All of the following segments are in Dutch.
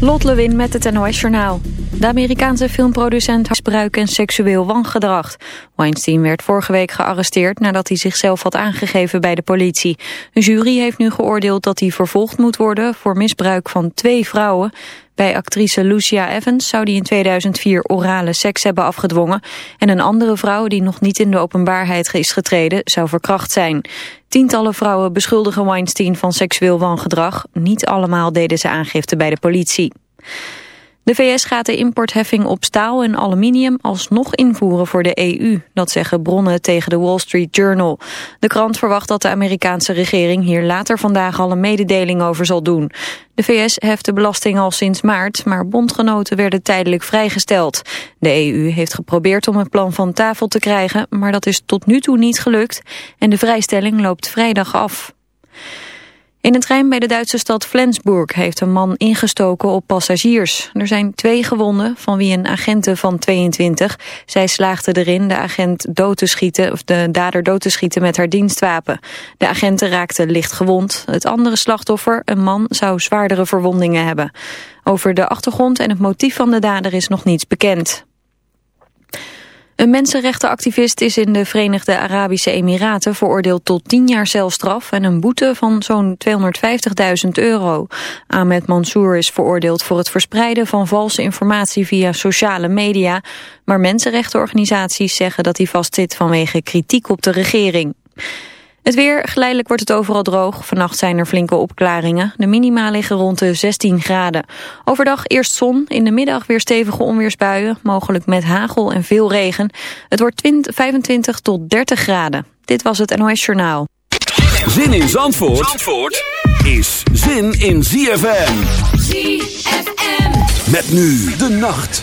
Lot Lewin met het NOS Journaal. De Amerikaanse filmproducent misbruik en seksueel wangedrag. Weinstein werd vorige week gearresteerd nadat hij zichzelf had aangegeven bij de politie. Een jury heeft nu geoordeeld dat hij vervolgd moet worden voor misbruik van twee vrouwen. Bij actrice Lucia Evans zou die in 2004 orale seks hebben afgedwongen. En een andere vrouw die nog niet in de openbaarheid is getreden zou verkracht zijn. Tientallen vrouwen beschuldigen Weinstein van seksueel wangedrag. Niet allemaal deden ze aangifte bij de politie. De VS gaat de importheffing op staal en aluminium alsnog invoeren voor de EU. Dat zeggen bronnen tegen de Wall Street Journal. De krant verwacht dat de Amerikaanse regering hier later vandaag al een mededeling over zal doen. De VS heft de belasting al sinds maart, maar bondgenoten werden tijdelijk vrijgesteld. De EU heeft geprobeerd om het plan van tafel te krijgen, maar dat is tot nu toe niet gelukt. En de vrijstelling loopt vrijdag af. In een trein bij de Duitse stad Flensburg heeft een man ingestoken op passagiers. Er zijn twee gewonden, van wie een agente van 22. Zij slaagde erin de agent dood te schieten, of de dader dood te schieten met haar dienstwapen. De agenten raakte licht gewond. Het andere slachtoffer, een man, zou zwaardere verwondingen hebben. Over de achtergrond en het motief van de dader is nog niets bekend. Een mensenrechtenactivist is in de Verenigde Arabische Emiraten veroordeeld tot 10 jaar celstraf en een boete van zo'n 250.000 euro. Ahmed Mansour is veroordeeld voor het verspreiden van valse informatie via sociale media, maar mensenrechtenorganisaties zeggen dat hij vastzit vanwege kritiek op de regering. Het weer, geleidelijk wordt het overal droog. Vannacht zijn er flinke opklaringen. De minima liggen rond de 16 graden. Overdag eerst zon, in de middag weer stevige onweersbuien. Mogelijk met hagel en veel regen. Het wordt 20, 25 tot 30 graden. Dit was het NOS Journaal. Zin in Zandvoort, Zandvoort is zin in ZFM. ZFM. Met nu de nacht.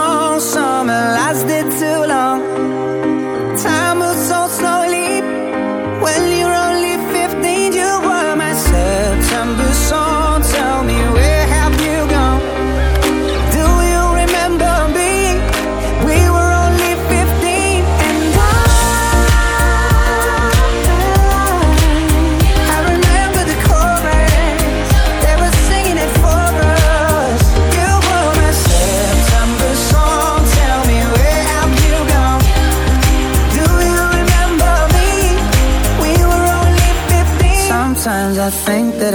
I did too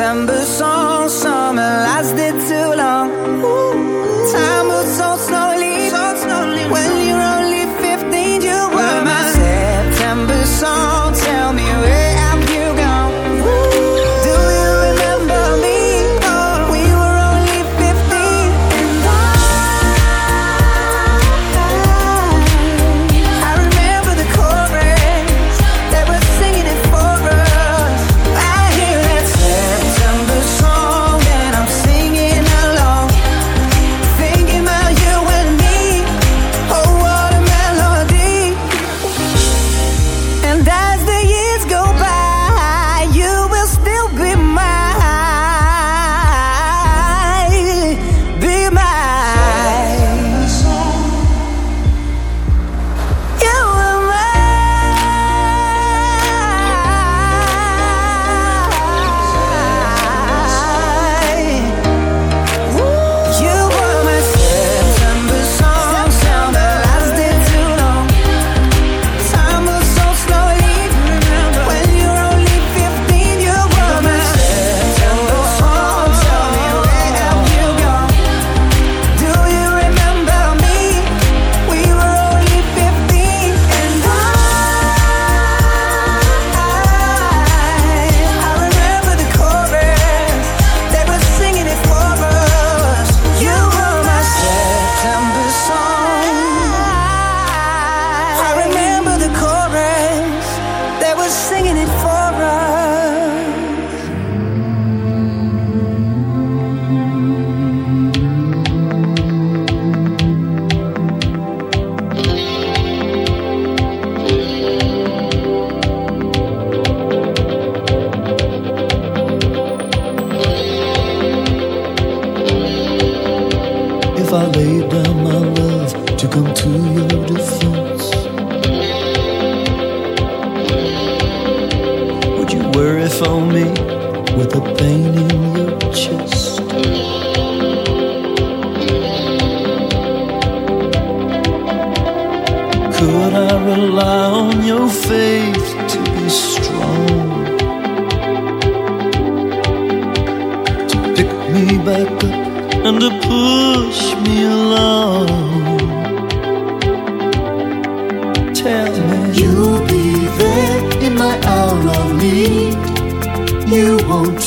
December song.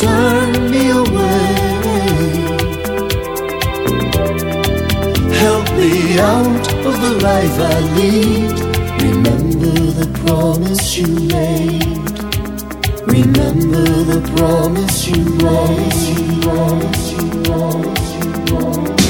turn me away. Help me out of the life I lead. Remember the promise you made. Remember the promise you made. Promise you, promise you, promise you, promise.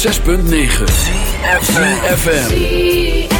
106.9 FM.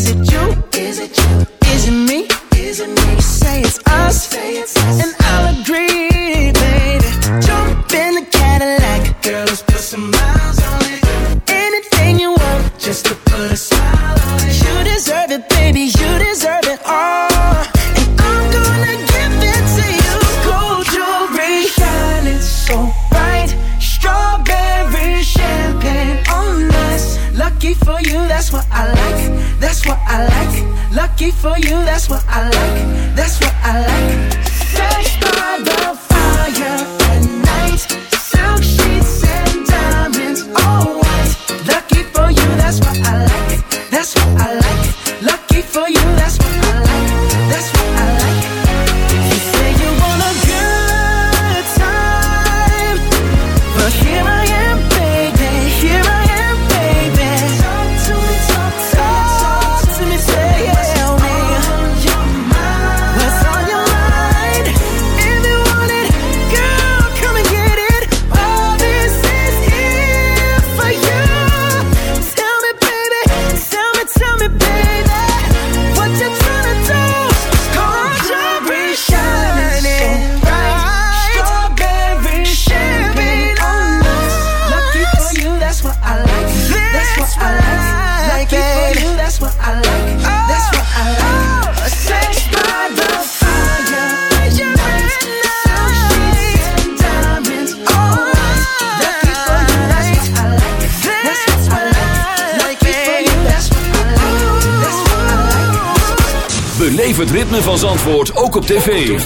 tv.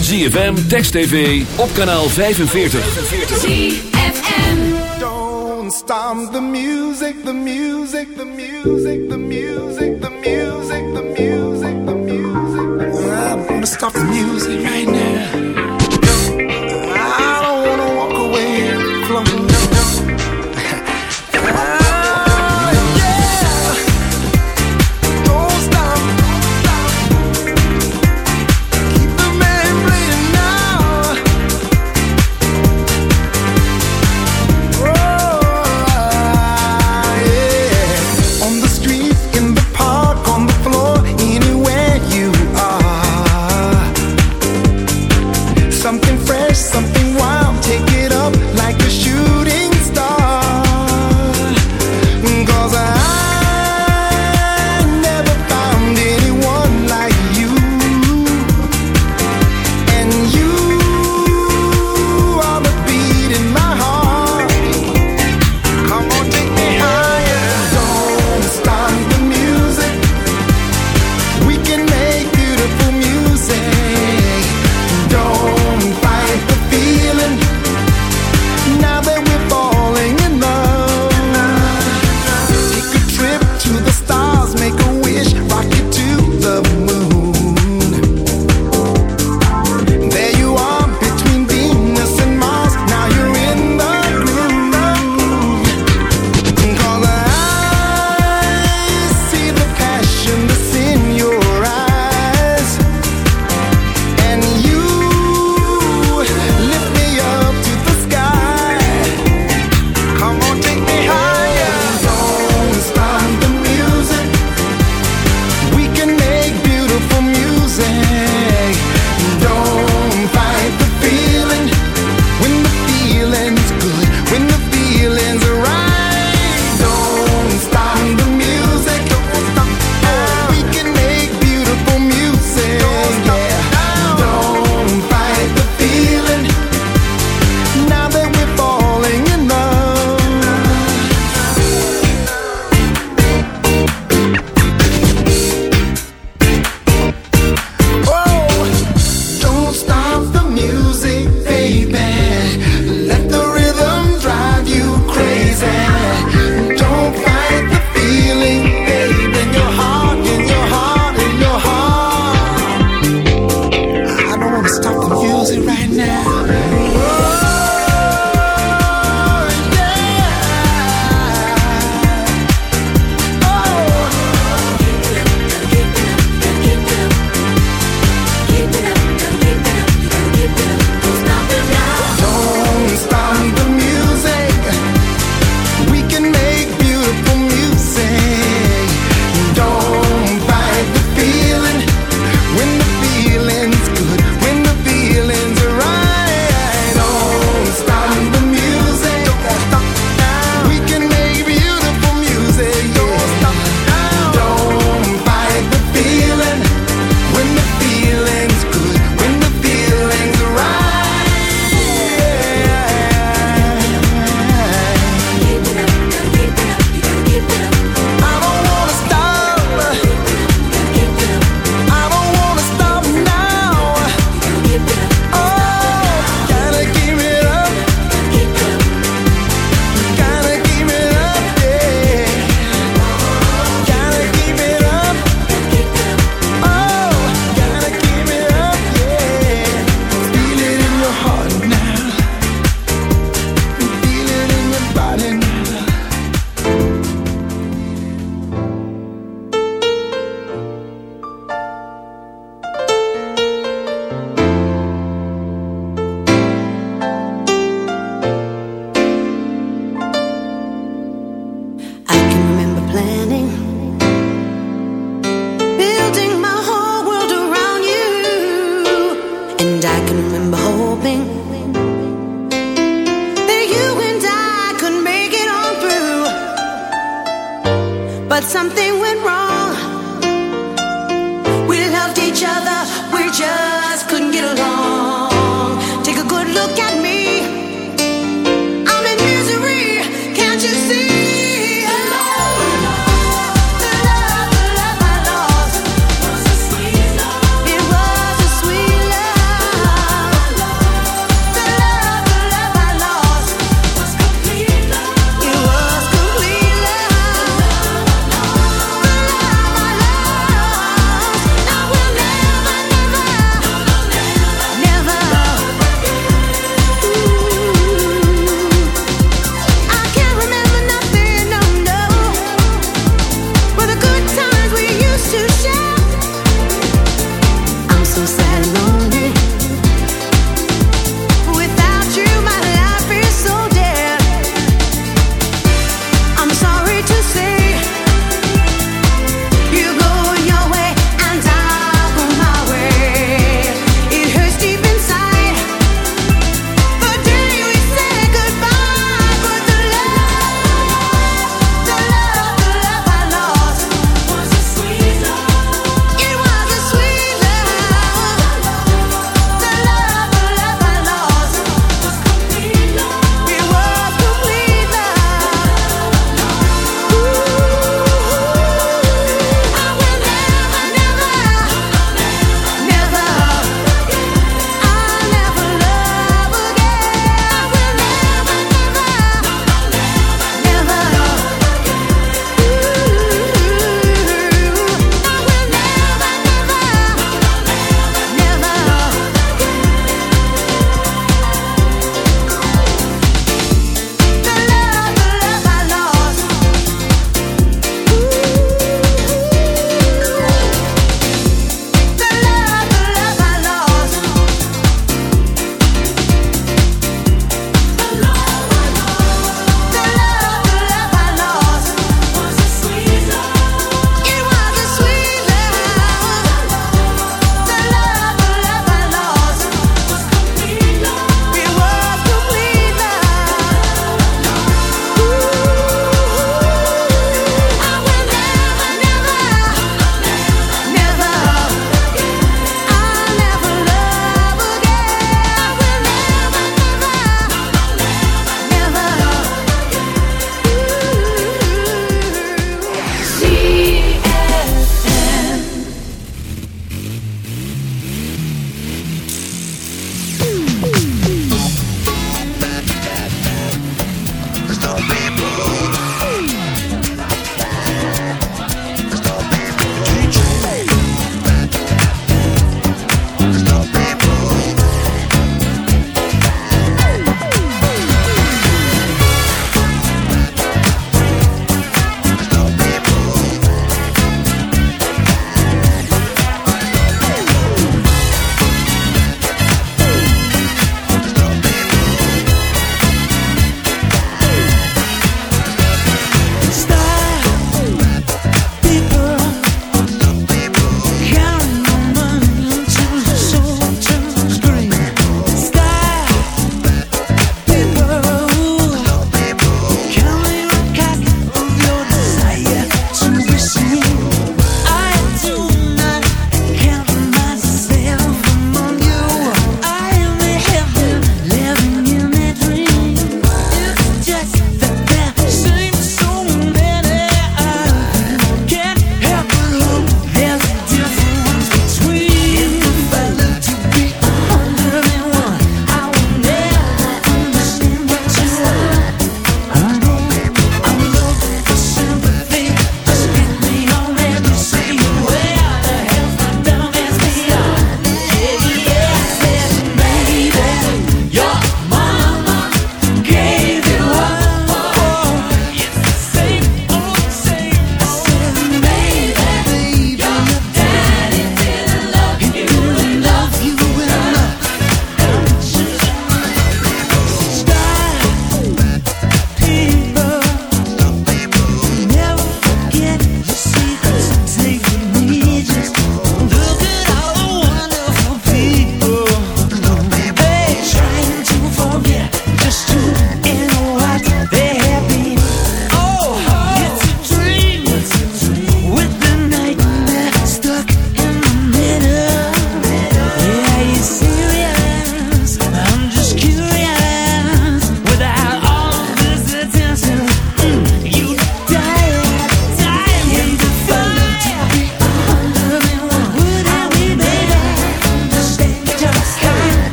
ZFM, Text TV, op kanaal 45. ZFM. Don't stop the music, the music, the music, the music.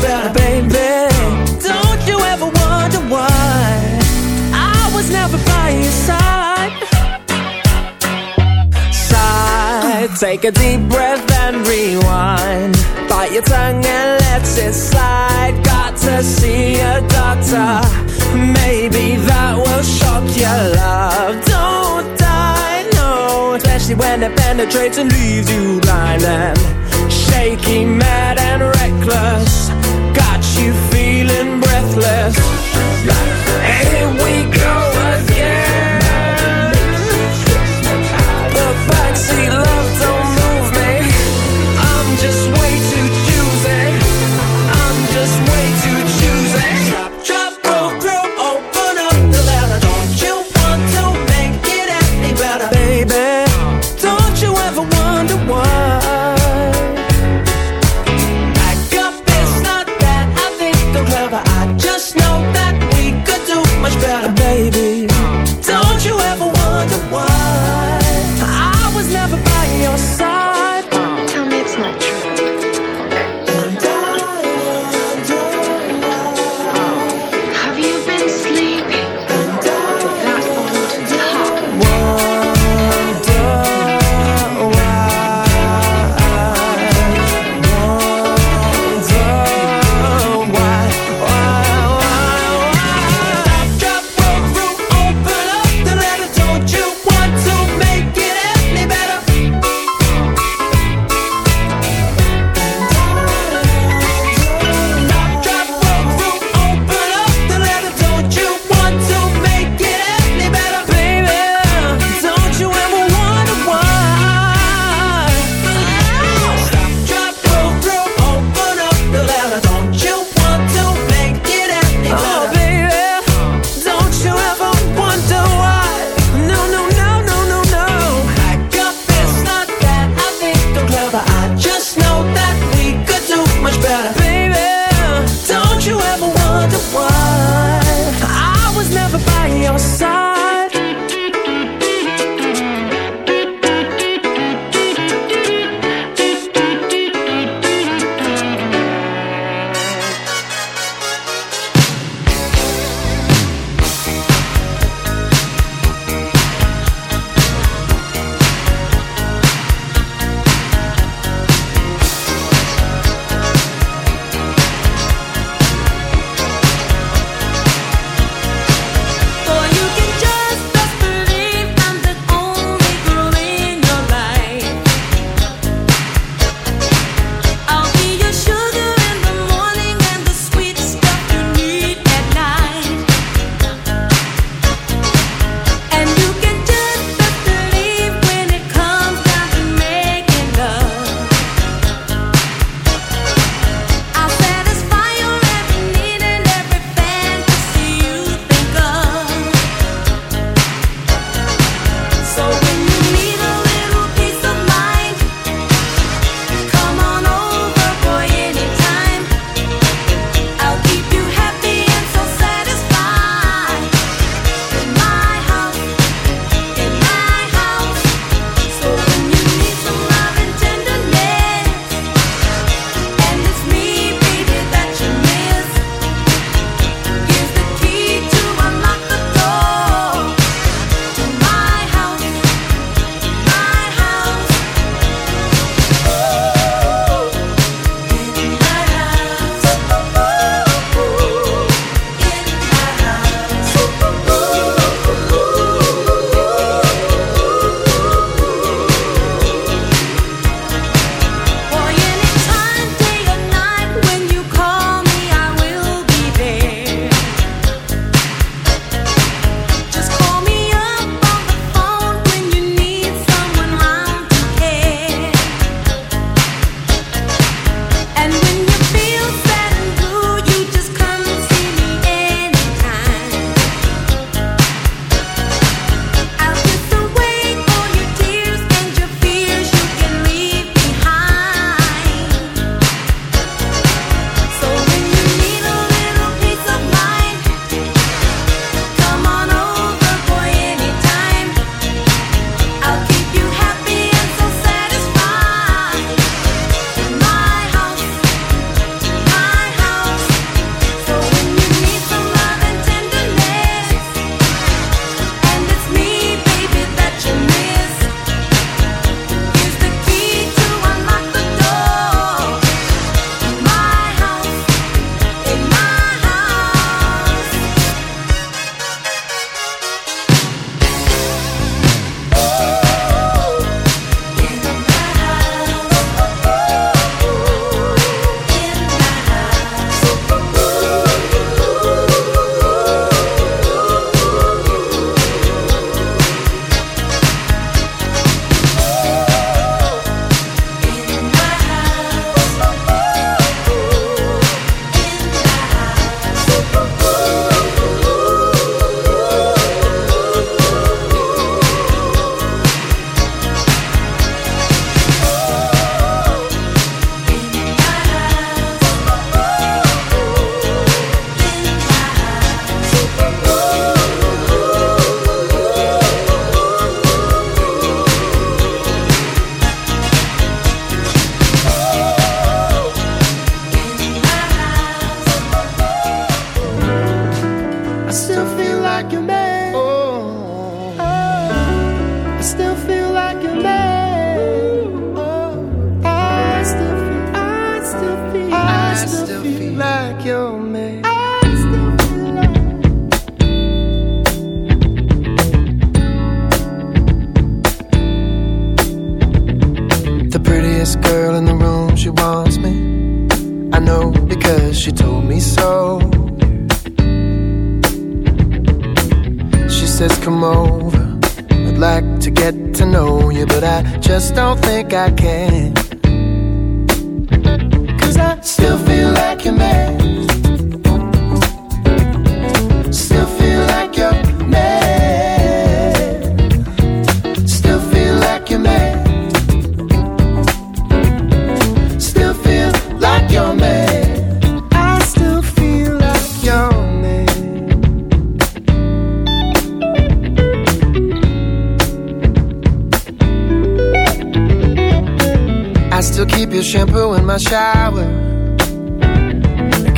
better, baby. Don't you ever wonder why I was never by your side. Side, take a deep breath and rewind. Bite your tongue and let it slide. Got to see a doctor. Maybe that will shock your love. Don't die, no. Especially when it penetrates and leaves you blind and shaky, mad and reckless you feeling breathless. Here we go again.